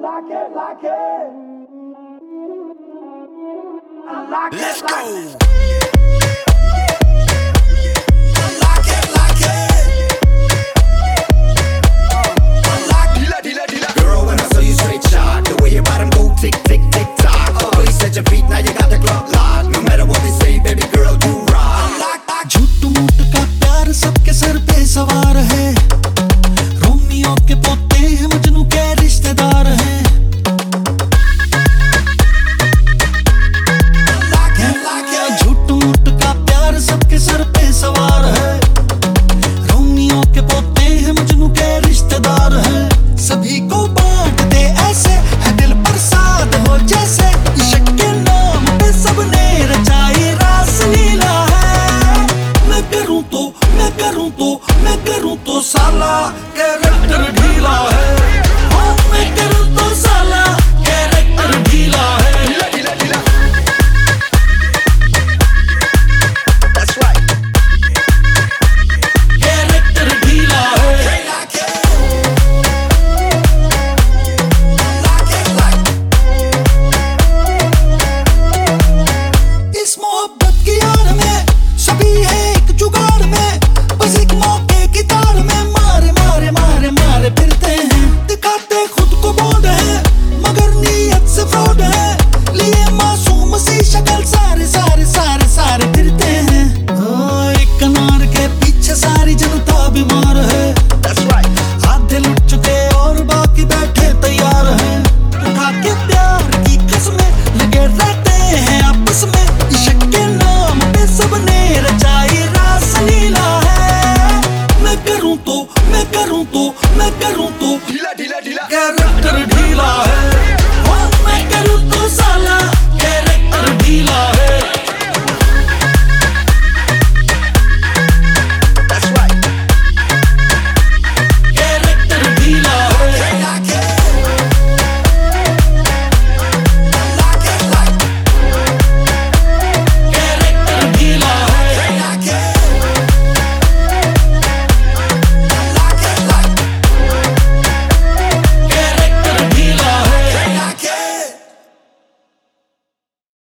like it, like it. I like Let's it, go. It. तू साला के gutter ढीला है। carrunto, me carrunto.